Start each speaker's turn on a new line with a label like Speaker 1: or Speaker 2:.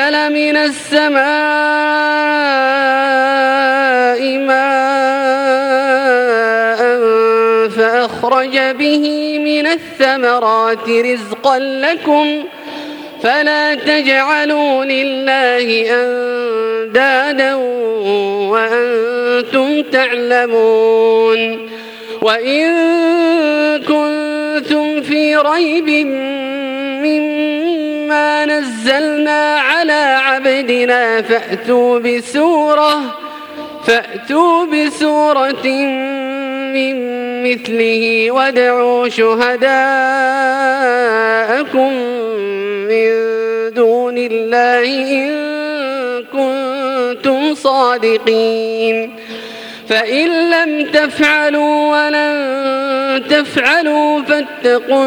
Speaker 1: من السماء ماء فأخرج به من الثمرات رزقا لكم فلا تجعلوا لله أندادا وأنتم تعلمون وإن كنتم في ريب مما نزلنا على عبدنا فأتوا بسورة فأتوا بسورة من مثله وادعوا شهداءكم من دون الله إن كنتم صادقين. فإن لم تفعلوا ولن تفعلوا فاتقوا